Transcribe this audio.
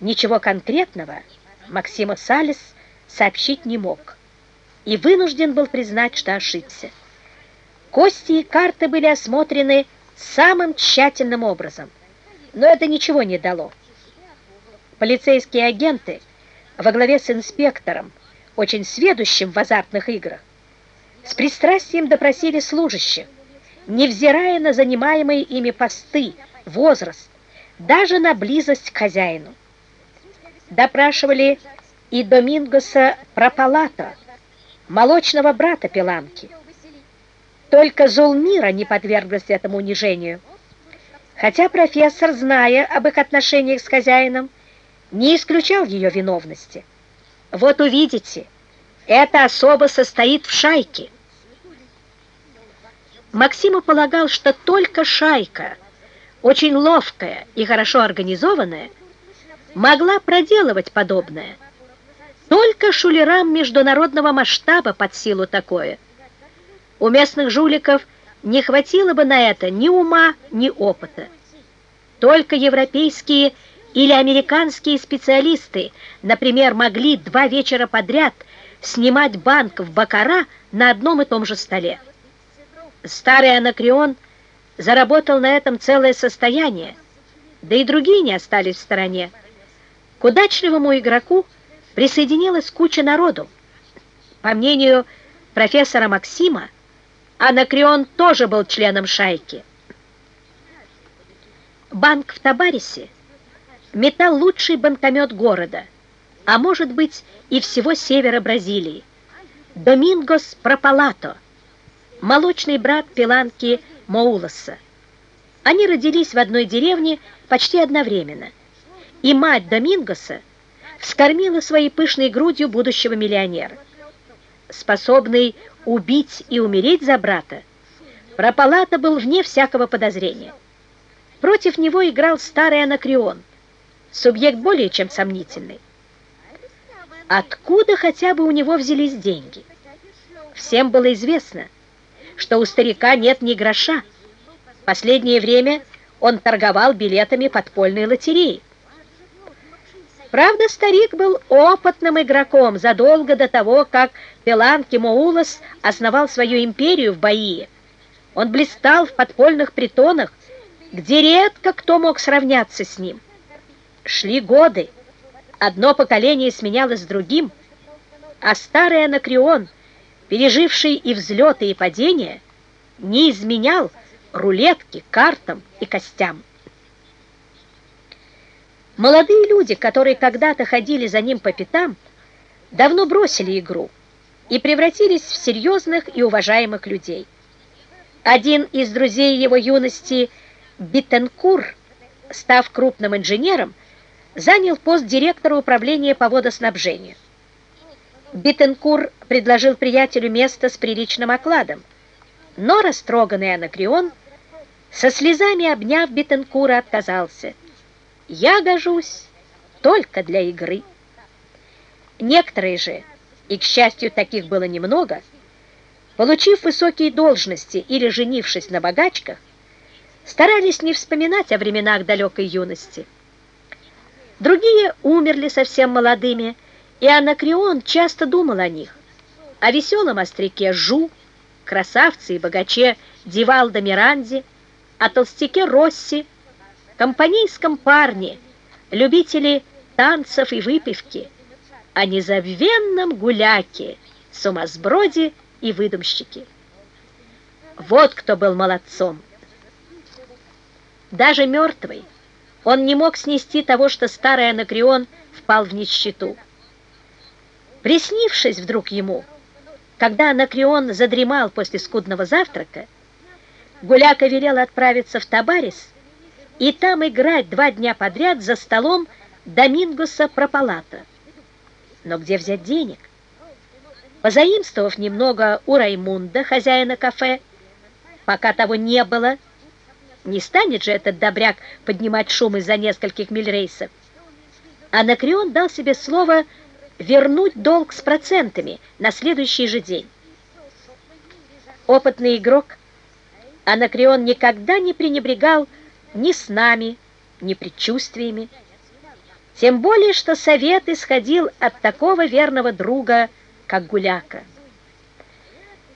Ничего конкретного Максима Салис сообщить не мог и вынужден был признать, что ошибся. Кости и карты были осмотрены самым тщательным образом, но это ничего не дало. Полицейские агенты во главе с инспектором, очень сведущим в азартных играх, с пристрастием допросили служащих, невзирая на занимаемые ими посты, возраст, даже на близость к хозяину. Допрашивали и Домингоса Пропалата, молочного брата Пиланки. Только Зулмира не подверглась этому унижению, хотя профессор, зная об их отношениях с хозяином, не исключал ее виновности. Вот увидите, эта особа состоит в шайке. Максиму полагал, что только шайка, очень ловкая и хорошо организованная, могла проделывать подобное. Только шулерам международного масштаба под силу такое. У местных жуликов не хватило бы на это ни ума, ни опыта. Только европейские или американские специалисты, например, могли два вечера подряд снимать банк в Бакара на одном и том же столе. Старый анакреон заработал на этом целое состояние, да и другие не остались в стороне. К удачливому игроку присоединилась куча народу. По мнению профессора Максима, Анакреон тоже был членом шайки. Банк в Табарисе метал лучший банкомет города, а может быть и всего севера Бразилии. Домингос Пропалато, молочный брат Пиланки Моулоса. Они родились в одной деревне почти одновременно, и мать Домингоса вскормила своей пышной грудью будущего миллионера. Способный убить и умереть за брата, Пропалата был вне всякого подозрения. Против него играл старый Анакреон, субъект более чем сомнительный. Откуда хотя бы у него взялись деньги? Всем было известно, что у старика нет ни гроша. Последнее время он торговал билетами подпольной лотереи. Правда, старик был опытным игроком задолго до того, как Пеланки Моулас основал свою империю в Баии. Он блистал в подпольных притонах, где редко кто мог сравняться с ним. Шли годы, одно поколение сменялось другим, а старый Анакреон, переживший и взлеты, и падения, не изменял рулетки, картам и костям. Молодые люди, которые когда-то ходили за ним по пятам, давно бросили игру и превратились в серьезных и уважаемых людей. Один из друзей его юности, Биттенкур, став крупным инженером, занял пост директора управления по водоснабжению. Биттенкур предложил приятелю место с приличным окладом, но растроганный Анакреон, со слезами обняв Биттенкура, отказался. «Я гожусь только для игры». Некоторые же, и, к счастью, таких было немного, получив высокие должности или женившись на богачках, старались не вспоминать о временах далекой юности. Другие умерли совсем молодыми, и Анакреон часто думал о них, о веселом остряке Жу, красавце и богаче Дивалдо Миранди, о толстяке Росси, компанейском парне, любителе танцев и выпивки, о незабвенном гуляке, сумасброде и выдумщике. Вот кто был молодцом. Даже мертвый, он не мог снести того, что старый Анакреон впал в нищету. Приснившись вдруг ему, когда Анакреон задремал после скудного завтрака, Гуляка велел отправиться в Табарис и там играть два дня подряд за столом Домингоса Пропалата. Но где взять денег? Позаимствовав немного у Раймунда, хозяина кафе, пока того не было, не станет же этот добряк поднимать шум из-за нескольких миль рейсов. Анакреон дал себе слово вернуть долг с процентами на следующий же день. Опытный игрок Анакреон никогда не пренебрегал ни нами, ни предчувствиями. Тем более, что совет исходил от такого верного друга, как Гуляка.